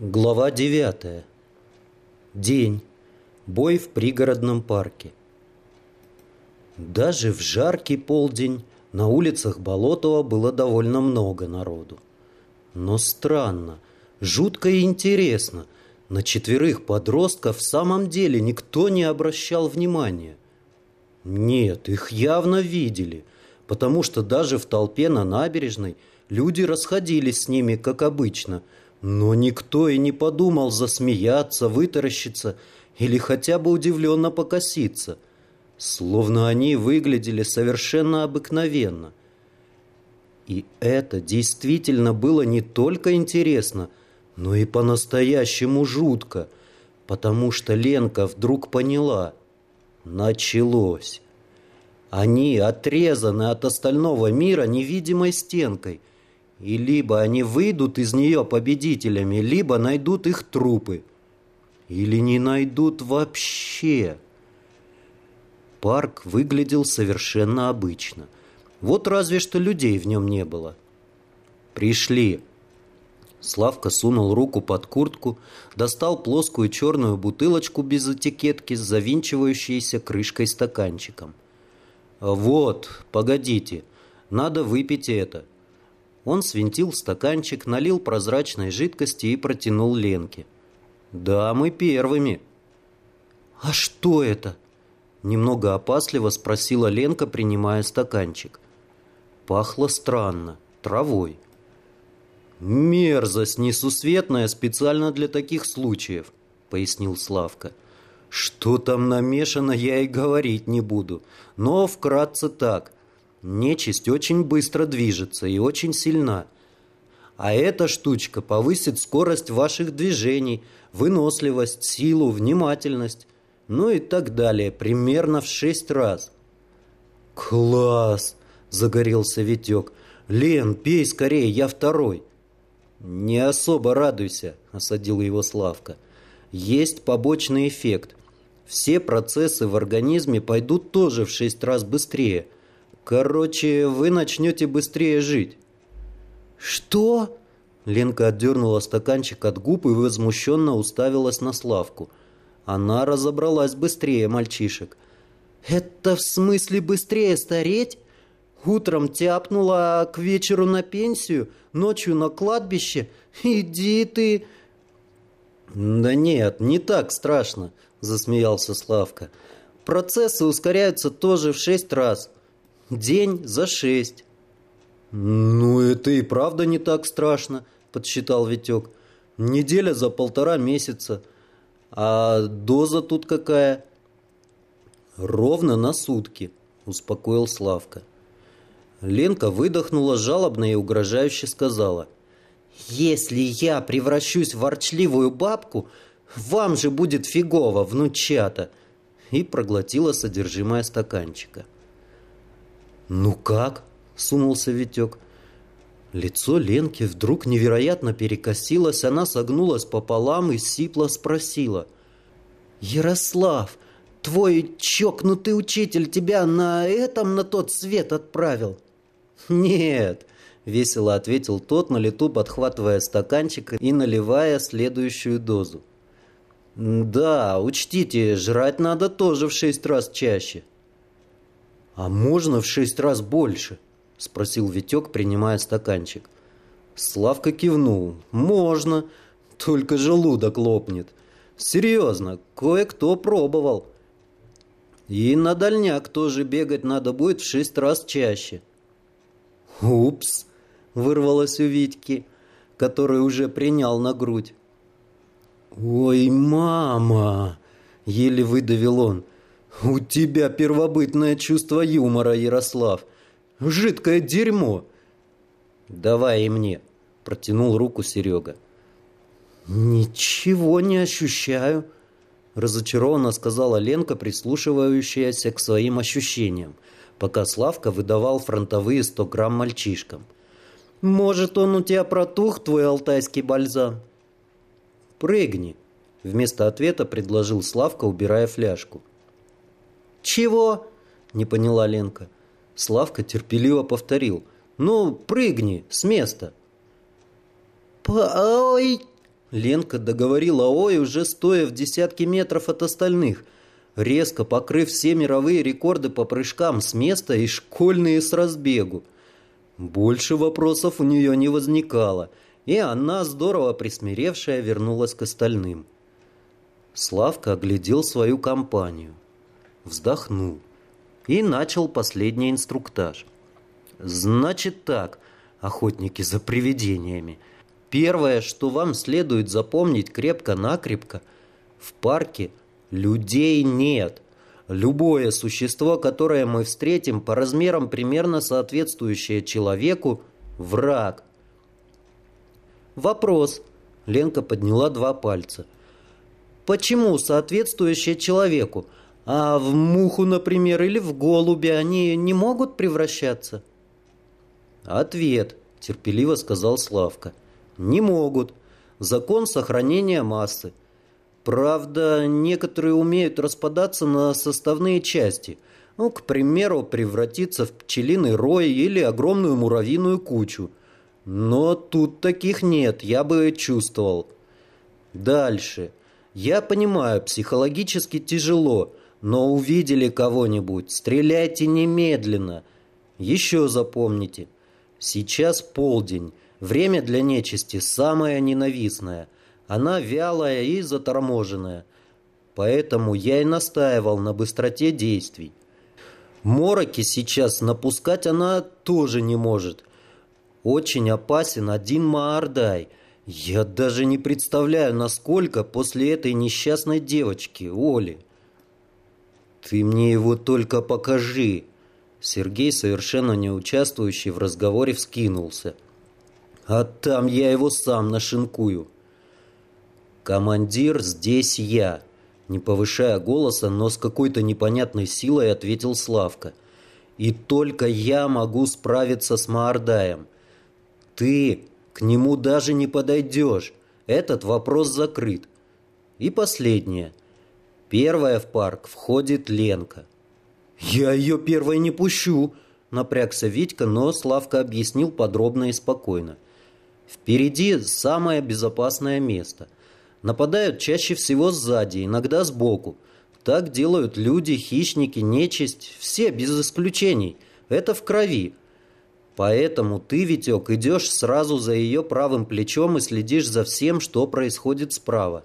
Глава 9. День. Бой в пригородном парке. Даже в жаркий полдень на улицах Болотова было довольно много народу. Но странно, жутко и интересно. На четверых подростков в самом деле никто не обращал внимания. Нет, их явно видели, потому что даже в толпе на набережной люди расходились с ними, как обычно – но никто и не подумал засмеяться, вытаращиться или хотя бы удивленно покоситься, словно они выглядели совершенно обыкновенно. И это действительно было не только интересно, но и по-настоящему жутко, потому что Ленка вдруг поняла – началось. Они отрезаны от остального мира невидимой стенкой – и либо они выйдут из нее победителями, либо найдут их трупы. Или не найдут вообще. Парк выглядел совершенно обычно. Вот разве что людей в нем не было. «Пришли!» Славка сунул руку под куртку, достал плоскую черную бутылочку без этикетки с завинчивающейся крышкой стаканчиком. «Вот, погодите, надо выпить это». Он свинтил стаканчик, налил прозрачной жидкости и протянул Ленке. «Да, мы первыми». «А что это?» Немного опасливо спросила Ленка, принимая стаканчик. Пахло странно, травой. «Мерзость несусветная специально для таких случаев», — пояснил Славка. «Что там намешано, я и говорить не буду. Но вкратце так. Нечисть очень быстро движется и очень сильна. А эта штучка повысит скорость ваших движений, выносливость, силу, внимательность, ну и так далее, примерно в шесть раз. «Класс!» – загорелся Витек. «Лен, пей скорее, я второй». «Не особо радуйся», – осадил его Славка. «Есть побочный эффект. Все процессы в организме пойдут тоже в шесть раз быстрее – Короче, вы начнете быстрее жить. Что? Ленка отдернула стаканчик от губ и возмущенно уставилась на Славку. Она разобралась быстрее мальчишек. «Это в смысле быстрее стареть? Утром тяпнула, а к вечеру на пенсию, ночью на кладбище? Иди ты...» «Да нет, не так страшно», — засмеялся Славка. «Процессы ускоряются тоже в шесть раз. День за шесть. «Ну, это и правда не так страшно», — подсчитал Витек. «Неделя за полтора месяца. А доза тут какая?» «Ровно на сутки», — успокоил Славка. Ленка выдохнула жалобно и угрожающе сказала. «Если я превращусь в ворчливую бабку, вам же будет фигово, внучата!» И проглотила содержимое стаканчика. «Ну как?» – сунулся Витек. Лицо Ленки вдруг невероятно перекосилось, она согнулась пополам и сипло спросила. «Ярослав, твой чокнутый учитель тебя на этом на тот свет отправил?» «Нет», — весело ответил тот, на лету подхватывая стаканчик и наливая следующую дозу. «Да, учтите, жрать надо тоже в шесть раз чаще». «А можно в шесть раз больше?» – спросил Витек, принимая стаканчик. Славка кивнул. «Можно, только желудок лопнет. Серьезно, кое-кто пробовал. И на дальняк тоже бегать надо будет в шесть раз чаще». «Упс!» – вырвалось у Витьки, который уже принял на грудь. «Ой, мама!» – еле выдавил он – «У тебя первобытное чувство юмора, Ярослав. Жидкое дерьмо!» «Давай и мне», — протянул руку Серега. «Ничего не ощущаю», — разочарованно сказала Ленка, прислушивающаяся к своим ощущениям, пока Славка выдавал фронтовые сто грамм мальчишкам. «Может, он у тебя протух, твой алтайский бальзам?» «Прыгни», — вместо ответа предложил Славка, убирая фляжку. «Чего?» – не поняла Ленка. Славка терпеливо повторил. «Ну, прыгни с места». «Ой!» Ленка договорила «Ой» уже стоя в десятки метров от остальных, резко покрыв все мировые рекорды по прыжкам с места и школьные с разбегу. Больше вопросов у нее не возникало, и она, здорово присмиревшая, вернулась к остальным. Славка оглядел свою компанию, вздохнул и начал последний инструктаж. «Значит так, охотники за привидениями, первое, что вам следует запомнить крепко-накрепко, в парке людей нет». Любое существо, которое мы встретим, по размерам примерно соответствующее человеку, враг. Вопрос. Ленка подняла два пальца. Почему соответствующее человеку? А в муху, например, или в голубя они не могут превращаться? Ответ, терпеливо сказал Славка. Не могут. Закон сохранения массы. Правда, некоторые умеют распадаться на составные части. Ну, к примеру, превратиться в пчелиный рой или огромную муравьиную кучу. Но тут таких нет, я бы чувствовал. Дальше. Я понимаю, психологически тяжело, но увидели кого-нибудь, стреляйте немедленно. Еще запомните. Сейчас полдень. Время для нечисти самое ненавистное – она вялая и заторможенная. Поэтому я и настаивал на быстроте действий. Мороки сейчас напускать она тоже не может. Очень опасен один Маардай. Я даже не представляю, насколько после этой несчастной девочки, Оли. Ты мне его только покажи. Сергей, совершенно не участвующий в разговоре, вскинулся. А там я его сам нашинкую. «Командир, здесь я!» Не повышая голоса, но с какой-то непонятной силой ответил Славка. «И только я могу справиться с Маордаем. Ты к нему даже не подойдешь. Этот вопрос закрыт. И последнее. Первая в парк входит Ленка». «Я ее первой не пущу!» Напрягся Витька, но Славка объяснил подробно и спокойно. «Впереди самое безопасное место – Нападают чаще всего сзади, иногда сбоку. Так делают люди, хищники, нечисть, все без исключений. Это в крови. Поэтому ты, Витек, идешь сразу за ее правым плечом и следишь за всем, что происходит справа.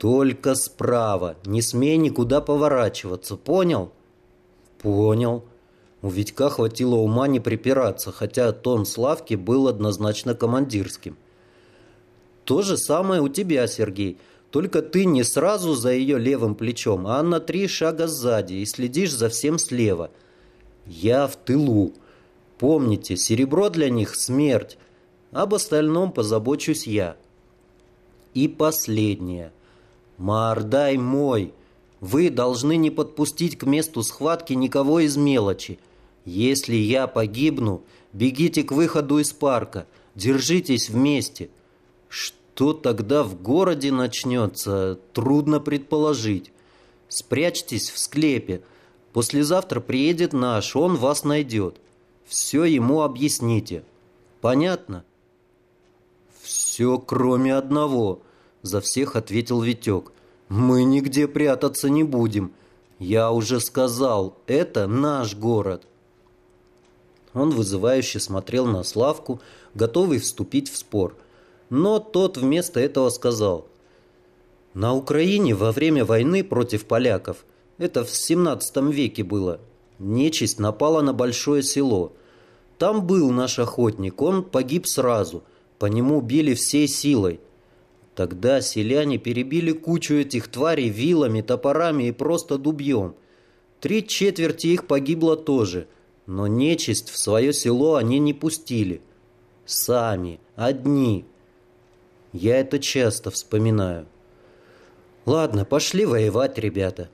Только справа. Не смей никуда поворачиваться. Понял? Понял. У Витька хватило ума не припираться, хотя тон Славки был однозначно командирским. То же самое у тебя, Сергей. Только ты не сразу за ее левым плечом, а на три шага сзади и следишь за всем слева. Я в тылу. Помните, серебро для них – смерть. Об остальном позабочусь я. И последнее. Маардай мой. Вы должны не подпустить к месту схватки никого из мелочи. Если я погибну, бегите к выходу из парка. Держитесь вместе. Что тогда в городе начнется, трудно предположить. Спрячьтесь в склепе. Послезавтра приедет наш, он вас найдет. Все ему объясните. Понятно? Все, кроме одного, за всех ответил Витек. Мы нигде прятаться не будем. Я уже сказал, это наш город. Он вызывающе смотрел на Славку, готовый вступить в спор – но тот вместо этого сказал, «На Украине во время войны против поляков, это в 17 веке было, нечисть напала на большое село. Там был наш охотник, он погиб сразу, по нему били всей силой. Тогда селяне перебили кучу этих тварей вилами, топорами и просто дубьем. Три четверти их погибло тоже, но нечисть в свое село они не пустили. Сами, одни, я это часто вспоминаю. Ладно, пошли воевать, ребята.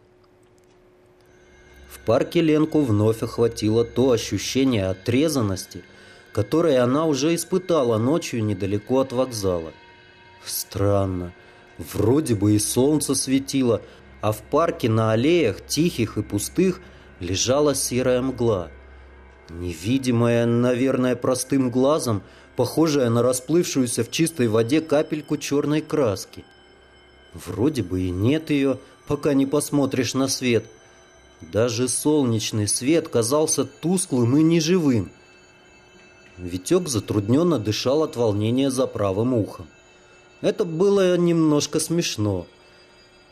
В парке Ленку вновь охватило то ощущение отрезанности, которое она уже испытала ночью недалеко от вокзала. Странно. Вроде бы и солнце светило, а в парке на аллеях, тихих и пустых, лежала серая мгла. Невидимая, наверное, простым глазом, похожая на расплывшуюся в чистой воде капельку черной краски. Вроде бы и нет ее, пока не посмотришь на свет. Даже солнечный свет казался тусклым и неживым. Витек затрудненно дышал от волнения за правым ухом. Это было немножко смешно.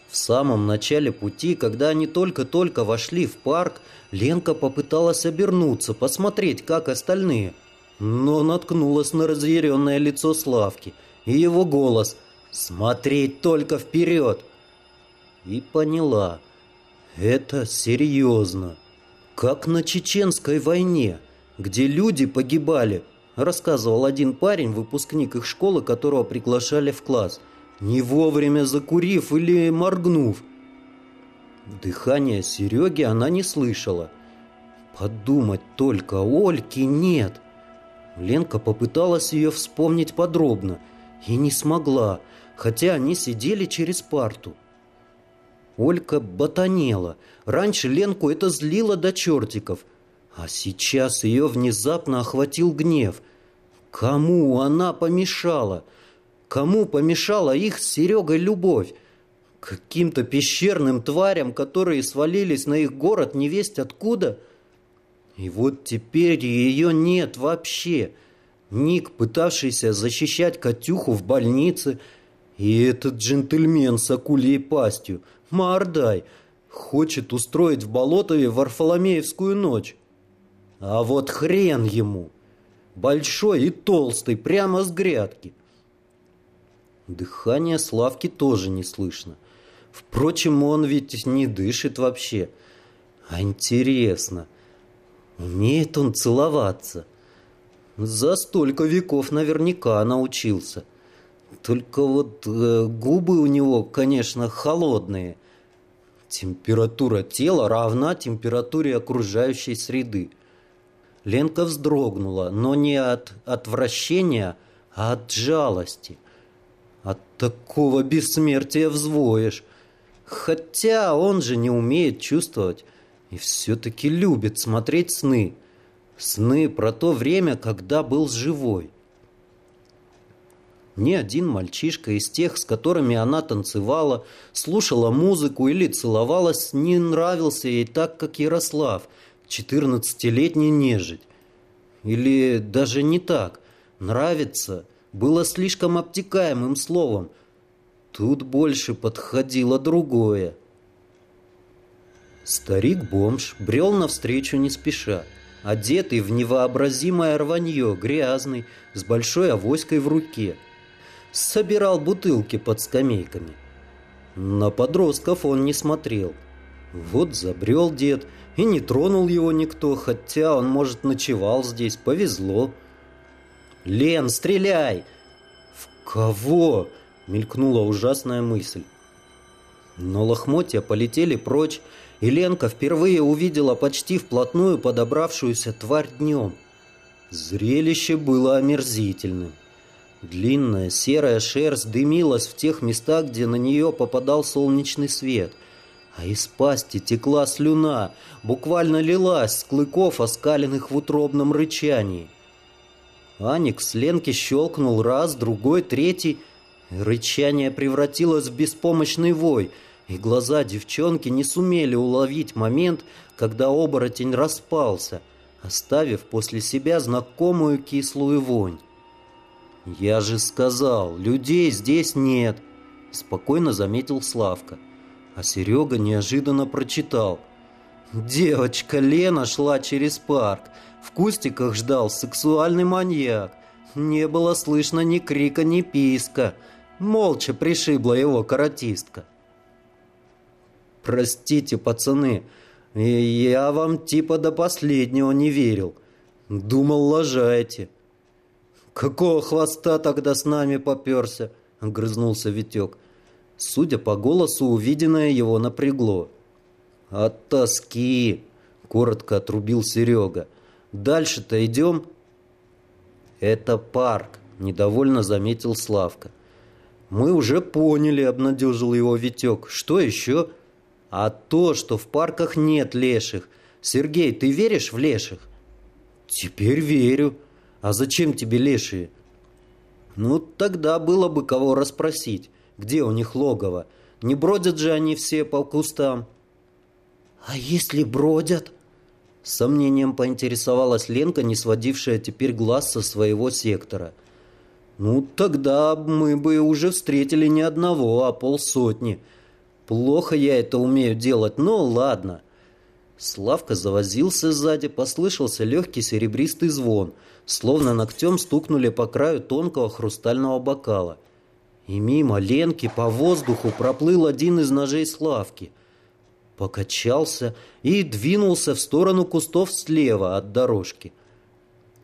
В самом начале пути, когда они только-только вошли в парк, Ленка попыталась обернуться, посмотреть, как остальные. Но наткнулась на разъяренное лицо Славки и его голос «Смотреть только вперед!» И поняла, это серьезно. Как на Чеченской войне, где люди погибали, рассказывал один парень, выпускник их школы, которого приглашали в класс – не вовремя закурив или моргнув. Дыхание Сереги она не слышала. Подумать только, Ольки нет. Ленка попыталась ее вспомнить подробно и не смогла, хотя они сидели через парту. Олька ботанела. Раньше Ленку это злило до чертиков, а сейчас ее внезапно охватил гнев. Кому она помешала? — Кому помешала их с Серегой любовь? Каким-то пещерным тварям, которые свалились на их город невесть откуда? И вот теперь ее нет вообще. Ник, пытавшийся защищать Катюху в больнице, и этот джентльмен с акулей пастью, Мордай, хочет устроить в Болотове Варфоломеевскую ночь. А вот хрен ему! Большой и толстый, прямо с грядки – Дыхание Славки тоже не слышно. Впрочем, он ведь не дышит вообще. А интересно, умеет он целоваться? За столько веков наверняка научился. Только вот э, губы у него, конечно, холодные. Температура тела равна температуре окружающей среды. Ленка вздрогнула, но не от отвращения, а от жалости. От такого бессмертия взвоешь. Хотя он же не умеет чувствовать и все-таки любит смотреть сны. Сны про то время, когда был живой. Ни один мальчишка из тех, с которыми она танцевала, слушала музыку или целовалась, не нравился ей так, как Ярослав, четырнадцатилетний нежить. Или даже не так. Нравится – было слишком обтекаемым словом. Тут больше подходило другое. Старик-бомж брел навстречу не спеша, одетый в невообразимое рванье, грязный, с большой авоськой в руке. Собирал бутылки под скамейками. На подростков он не смотрел. Вот забрел дед, и не тронул его никто, хотя он, может, ночевал здесь, повезло. «Лен, стреляй!» «В кого?» — мелькнула ужасная мысль. Но лохмотья полетели прочь, и Ленка впервые увидела почти вплотную подобравшуюся тварь днем. Зрелище было омерзительным. Длинная серая шерсть дымилась в тех местах, где на нее попадал солнечный свет, а из пасти текла слюна, буквально лилась с клыков, оскаленных в утробном рычании. Аникс Ленке щелкнул раз, другой, третий. Рычание превратилось в беспомощный вой, и глаза девчонки не сумели уловить момент, когда оборотень распался, оставив после себя знакомую кислую вонь. «Я же сказал, людей здесь нет», — спокойно заметил Славка. А Серега неожиданно прочитал. «Девочка Лена шла через парк, в кустиках ждал сексуальный маньяк. Не было слышно ни крика, ни писка. Молча пришибла его каратистка. «Простите, пацаны, я вам типа до последнего не верил. Думал, лажаете». «Какого хвоста тогда с нами поперся?» — огрызнулся Витек. Судя по голосу, увиденное его напрягло. «От тоски!» — коротко отрубил Серега. Дальше-то идем?» «Это парк», — недовольно заметил Славка. «Мы уже поняли», — обнадежил его Витек. «Что еще?» «А то, что в парках нет леших. Сергей, ты веришь в леших?» «Теперь верю. А зачем тебе лешие? Ну, тогда было бы кого расспросить, где у них логово. Не бродят же они все по кустам. А если бродят? С сомнением поинтересовалась Ленка, не сводившая теперь глаз со своего сектора. Ну, тогда мы бы уже встретили не одного, а полсотни. Плохо я это умею делать, но ладно. Славка завозился сзади, послышался легкий серебристый звон, словно ногтем стукнули по краю тонкого хрустального бокала. И мимо Ленки по воздуху проплыл один из ножей Славки. Покачался и двинулся в сторону кустов слева от дорожки.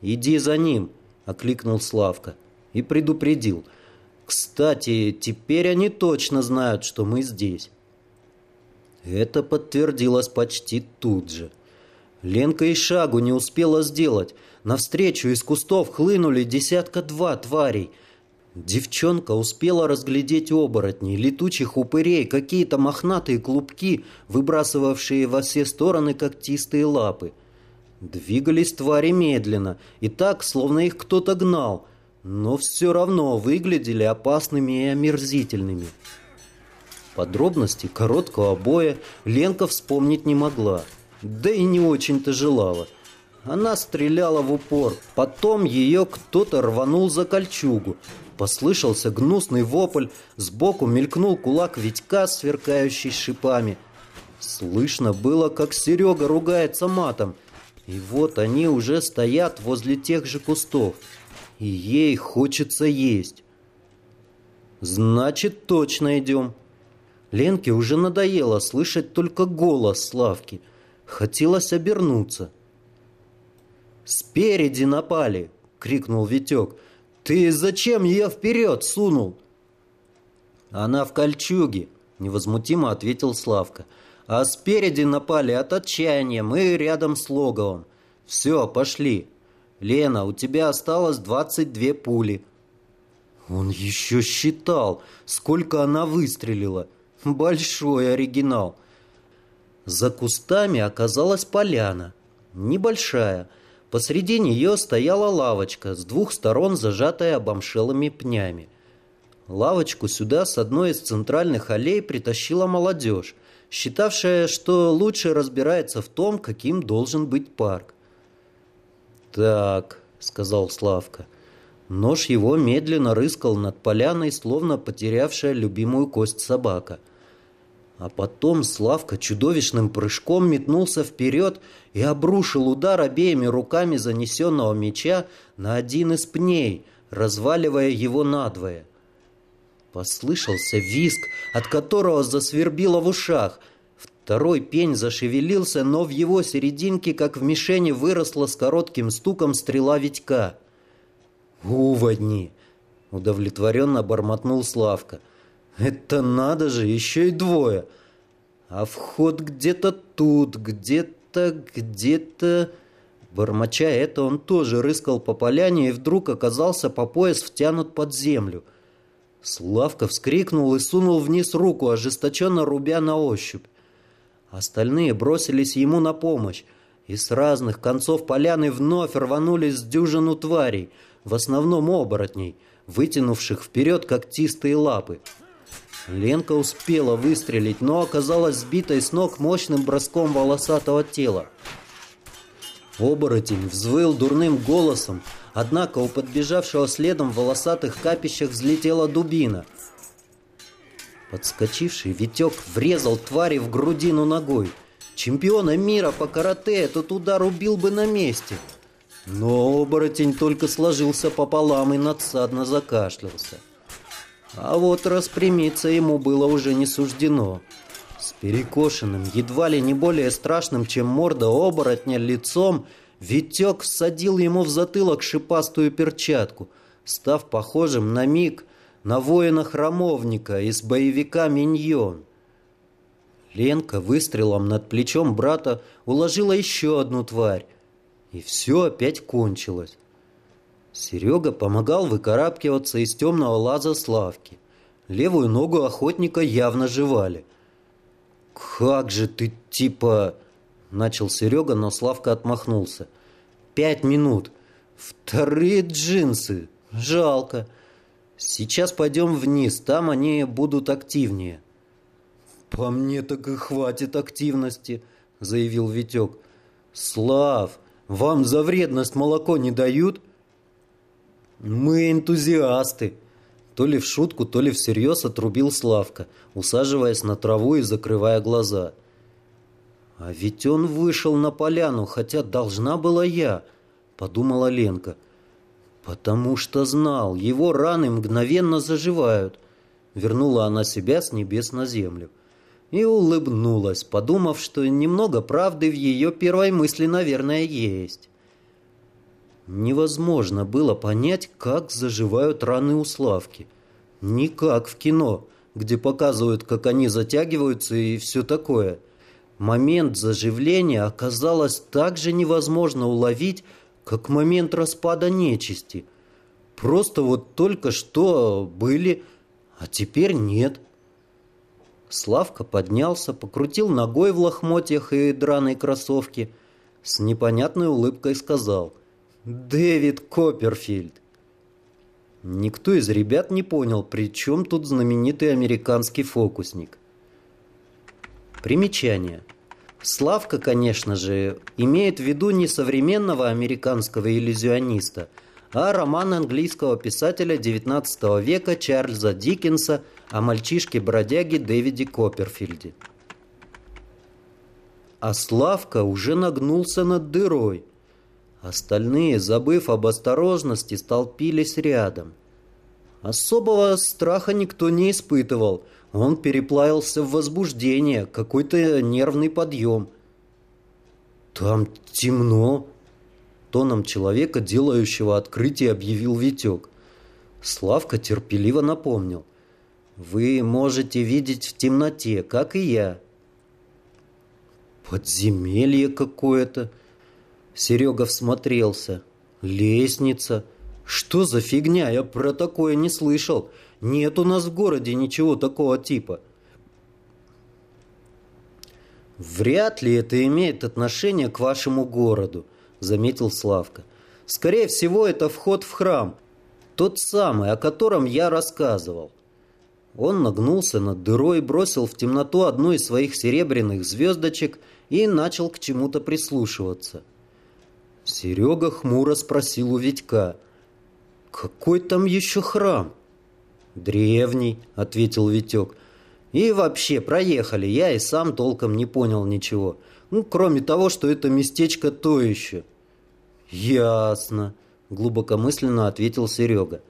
«Иди за ним!» — окликнул Славка и предупредил. «Кстати, теперь они точно знают, что мы здесь». Это подтвердилось почти тут же. Ленка и шагу не успела сделать. Навстречу из кустов хлынули десятка-два тварей. Девчонка успела разглядеть оборотней, летучих упырей, какие-то мохнатые клубки, выбрасывавшие во все стороны когтистые лапы. Двигались твари медленно, и так, словно их кто-то гнал, но все равно выглядели опасными и омерзительными. Подробности короткого боя Ленка вспомнить не могла, да и не очень-то желала. Она стреляла в упор, потом ее кто-то рванул за кольчугу. Послышался гнусный вопль, сбоку мелькнул кулак Витька, сверкающий шипами. Слышно было, как Серега ругается матом. И вот они уже стоят возле тех же кустов. И ей хочется есть. Значит, точно идем. Ленке уже надоело слышать только голос Славки. Хотелось обернуться. «Спереди напали!» — крикнул Витек. «Ты зачем ее вперед сунул?» «Она в кольчуге», — невозмутимо ответил Славка. «А спереди напали от отчаяния, мы рядом с логовом. Все, пошли. Лена, у тебя осталось двадцать две пули». Он еще считал, сколько она выстрелила — Большой оригинал. За кустами оказалась поляна. Небольшая. Посреди нее стояла лавочка, с двух сторон зажатая обомшелыми пнями. Лавочку сюда с одной из центральных аллей притащила молодежь, считавшая, что лучше разбирается в том, каким должен быть парк. «Так», — сказал Славка, — Нож его медленно рыскал над поляной, словно потерявшая любимую кость собака. А потом Славка чудовищным прыжком метнулся вперед и обрушил удар обеими руками занесенного меча на один из пней, разваливая его надвое. Послышался визг, от которого засвербило в ушах. Второй пень зашевелился, но в его серединке, как в мишени, выросла с коротким стуком стрела Витька — «Уводни!» — удовлетворенно бормотнул Славка. «Это надо же, еще и двое! А вход где-то тут, где-то, где-то...» Бормоча это, он тоже рыскал по поляне и вдруг оказался по пояс втянут под землю. Славка вскрикнул и сунул вниз руку, ожесточенно рубя на ощупь. Остальные бросились ему на помощь, и с разных концов поляны вновь рванулись с дюжину тварей — в основном оборотней, вытянувших вперед когтистые лапы. Ленка успела выстрелить, но оказалась сбитой с ног мощным броском волосатого тела. Оборотень взвыл дурным голосом, однако у подбежавшего следом в волосатых капищах взлетела дубина. Подскочивший Витек врезал твари в грудину ногой. Чемпиона мира по карате этот удар убил бы на месте – но оборотень только сложился пополам и надсадно закашлялся. А вот распрямиться ему было уже не суждено. С перекошенным, едва ли не более страшным, чем морда оборотня, лицом, Витек всадил ему в затылок шипастую перчатку, став похожим на миг на воина-храмовника из боевика «Миньон». Ленка выстрелом над плечом брата уложила еще одну тварь, и все опять кончилось. Серега помогал выкарабкиваться из темного лаза Славки. Левую ногу охотника явно жевали. «Как же ты типа...» Начал Серега, но Славка отмахнулся. «Пять минут. Вторые джинсы. Жалко. Сейчас пойдем вниз, там они будут активнее. По мне так и хватит активности, заявил Витек. Слав, вам за вредность молоко не дают? Мы энтузиасты. То ли в шутку, то ли всерьез отрубил Славка, усаживаясь на траву и закрывая глаза. А ведь он вышел на поляну, хотя должна была я, подумала Ленка. Потому что знал, его раны мгновенно заживают. Вернула она себя с небес на землю. И улыбнулась, подумав, что немного правды в ее первой мысли, наверное, есть. Невозможно было понять, как заживают раны у Славки. Не как в кино, где показывают, как они затягиваются и все такое. Момент заживления оказалось так же невозможно уловить, как момент распада нечисти. Просто вот только что были, а теперь нет. Славка поднялся, покрутил ногой в лохмотьях и драной кроссовке, с непонятной улыбкой сказал «Дэвид Копперфильд». Никто из ребят не понял, при чем тут знаменитый американский фокусник. Примечание. Славка, конечно же, имеет в виду не современного американского иллюзиониста, а роман английского писателя XIX века Чарльза Диккенса о мальчишке-бродяге Дэвиде Копперфильде. А Славка уже нагнулся над дырой. Остальные, забыв об осторожности, столпились рядом. Особого страха никто не испытывал – он переплавился в возбуждение, какой-то нервный подъем. «Там темно», — тоном человека, делающего открытие, объявил Витек. Славка терпеливо напомнил. «Вы можете видеть в темноте, как и я». «Подземелье какое-то», — Серега всмотрелся. «Лестница. Что за фигня? Я про такое не слышал. Нет у нас в городе ничего такого типа. Вряд ли это имеет отношение к вашему городу, заметил Славка. Скорее всего, это вход в храм, тот самый, о котором я рассказывал. Он нагнулся над дырой, бросил в темноту одну из своих серебряных звездочек и начал к чему-то прислушиваться. Серега хмуро спросил у Витька, «Какой там еще храм?» «Древний», — ответил Витек. «И вообще, проехали, я и сам толком не понял ничего. Ну, кроме того, что это местечко то еще». «Ясно», — глубокомысленно ответил Серега.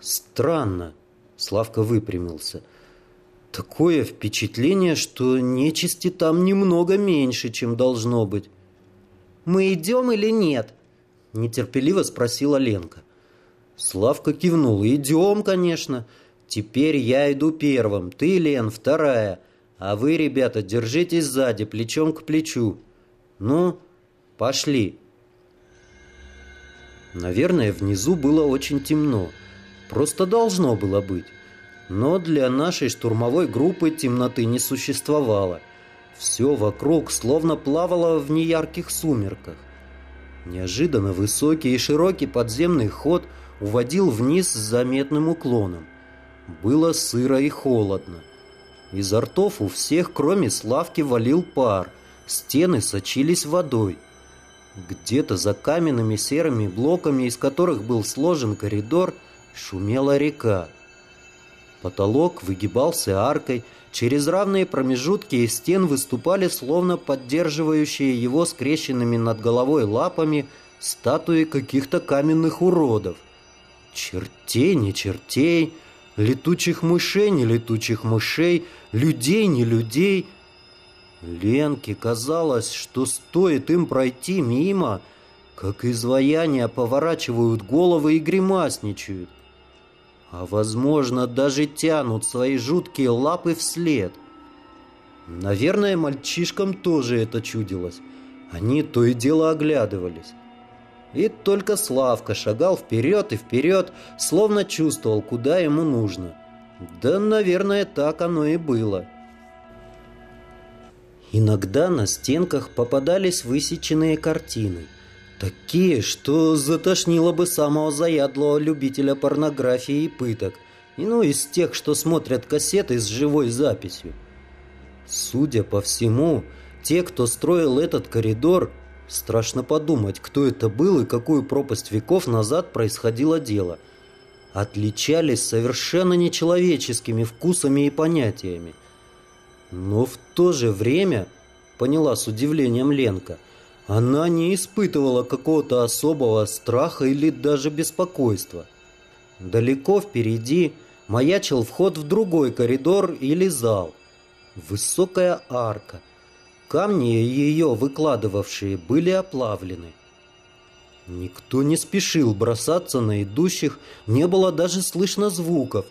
«Странно», — Славка выпрямился. «Такое впечатление, что нечисти там немного меньше, чем должно быть». «Мы идем или нет?» — нетерпеливо спросила Ленка. Славка кивнул. «Идем, конечно. Теперь я иду первым. Ты, Лен, вторая. А вы, ребята, держитесь сзади, плечом к плечу. Ну, пошли». Наверное, внизу было очень темно. Просто должно было быть. Но для нашей штурмовой группы темноты не существовало. Все вокруг словно плавало в неярких сумерках. Неожиданно высокий и широкий подземный ход – уводил вниз с заметным уклоном. Было сыро и холодно. Изо ртов у всех, кроме Славки, валил пар. Стены сочились водой. Где-то за каменными серыми блоками, из которых был сложен коридор, шумела река. Потолок выгибался аркой, через равные промежутки из стен выступали, словно поддерживающие его скрещенными над головой лапами, статуи каких-то каменных уродов. Чертей, не чертей, летучих мышей, не летучих мышей, людей, не людей. Ленке казалось, что стоит им пройти мимо, как изваяния поворачивают головы и гримасничают. А, возможно, даже тянут свои жуткие лапы вслед. Наверное, мальчишкам тоже это чудилось. Они то и дело оглядывались. И только Славка шагал вперед и вперед, словно чувствовал, куда ему нужно. Да, наверное, так оно и было. Иногда на стенках попадались высеченные картины. Такие, что затошнило бы самого заядлого любителя порнографии и пыток. И ну, из тех, что смотрят кассеты с живой записью. Судя по всему, те, кто строил этот коридор, страшно подумать, кто это был и какую пропасть веков назад происходило дело, отличались совершенно нечеловеческими вкусами и понятиями. Но в то же время, поняла с удивлением Ленка, она не испытывала какого-то особого страха или даже беспокойства. Далеко впереди маячил вход в другой коридор или зал. Высокая арка. Камни, ее выкладывавшие, были оплавлены. Никто не спешил бросаться на идущих, не было даже слышно звуков,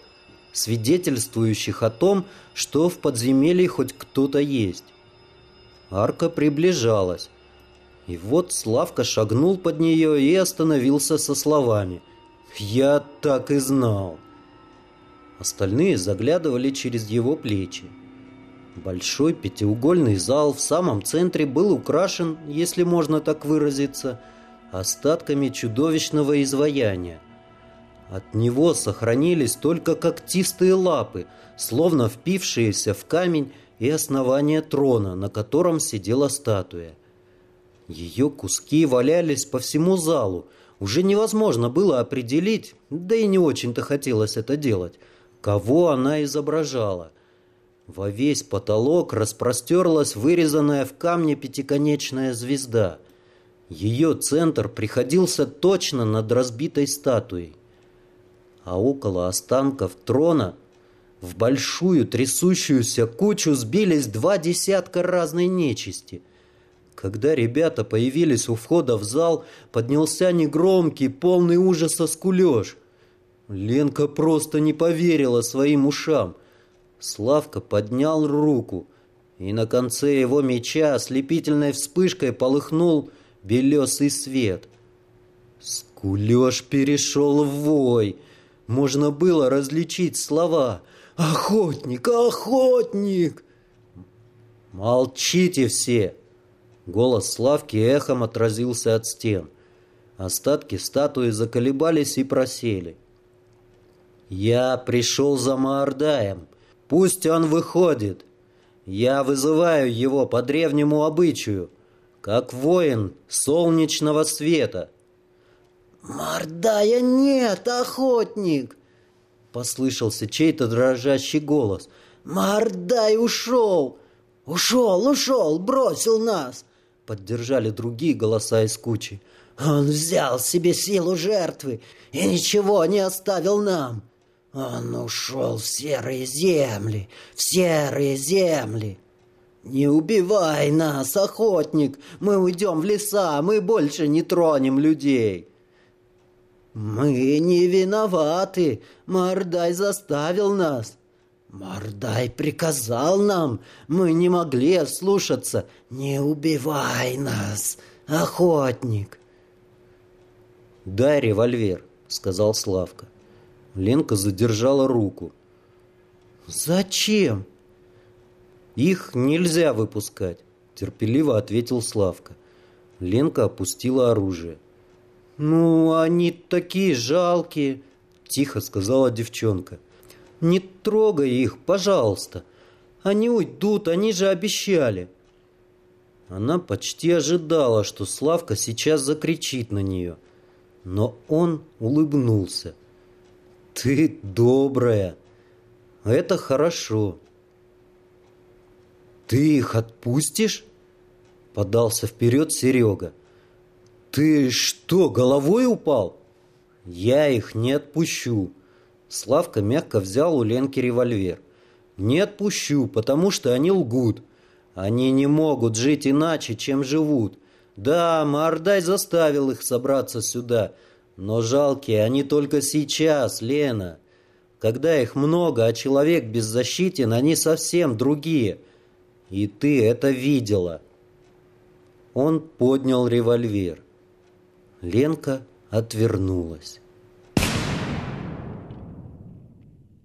свидетельствующих о том, что в подземелье хоть кто-то есть. Арка приближалась. И вот Славка шагнул под нее и остановился со словами «Я так и знал». Остальные заглядывали через его плечи. Большой пятиугольный зал в самом центре был украшен, если можно так выразиться, остатками чудовищного изваяния. От него сохранились только когтистые лапы, словно впившиеся в камень и основание трона, на котором сидела статуя. Ее куски валялись по всему залу. Уже невозможно было определить, да и не очень-то хотелось это делать, кого она изображала. Во весь потолок распростерлась вырезанная в камне пятиконечная звезда. Ее центр приходился точно над разбитой статуей. А около останков трона в большую трясущуюся кучу сбились два десятка разной нечисти – когда ребята появились у входа в зал, поднялся негромкий, полный ужаса скулеж. Ленка просто не поверила своим ушам. Славка поднял руку, и на конце его меча ослепительной вспышкой полыхнул белесый свет. Скулеж перешел в вой. Можно было различить слова «Охотник! Охотник!» «Молчите все!» Голос Славки эхом отразился от стен. Остатки статуи заколебались и просели. «Я пришел за Маордаем. Пусть он выходит. Я вызываю его по древнему обычаю, как воин солнечного света». «Мордая нет, охотник!» Послышался чей-то дрожащий голос. «Мордай ушел! Ушел, ушел, бросил нас! Поддержали другие голоса из кучи. Он взял себе силу жертвы и ничего не оставил нам. Он ушел в серые земли, в серые земли. Не убивай нас, охотник. Мы уйдем в леса, мы больше не тронем людей. Мы не виноваты. Мордай заставил нас. Мордай приказал нам, мы не могли ослушаться. Не убивай нас, охотник. Дай револьвер, сказал Славка. Ленка задержала руку. Зачем? Их нельзя выпускать, терпеливо ответил Славка. Ленка опустила оружие. «Ну, они такие жалкие», — тихо сказала девчонка. Не трогай их, пожалуйста. Они уйдут, они же обещали. Она почти ожидала, что Славка сейчас закричит на нее. Но он улыбнулся. «Ты добрая. Это хорошо». «Ты их отпустишь?» Подался вперед Серега. «Ты что, головой упал?» «Я их не отпущу. Славка мягко взял у Ленки револьвер. «Не отпущу, потому что они лгут. Они не могут жить иначе, чем живут. Да, Мордай заставил их собраться сюда, но жалкие они только сейчас, Лена. Когда их много, а человек беззащитен, они совсем другие. И ты это видела». Он поднял револьвер. Ленка отвернулась.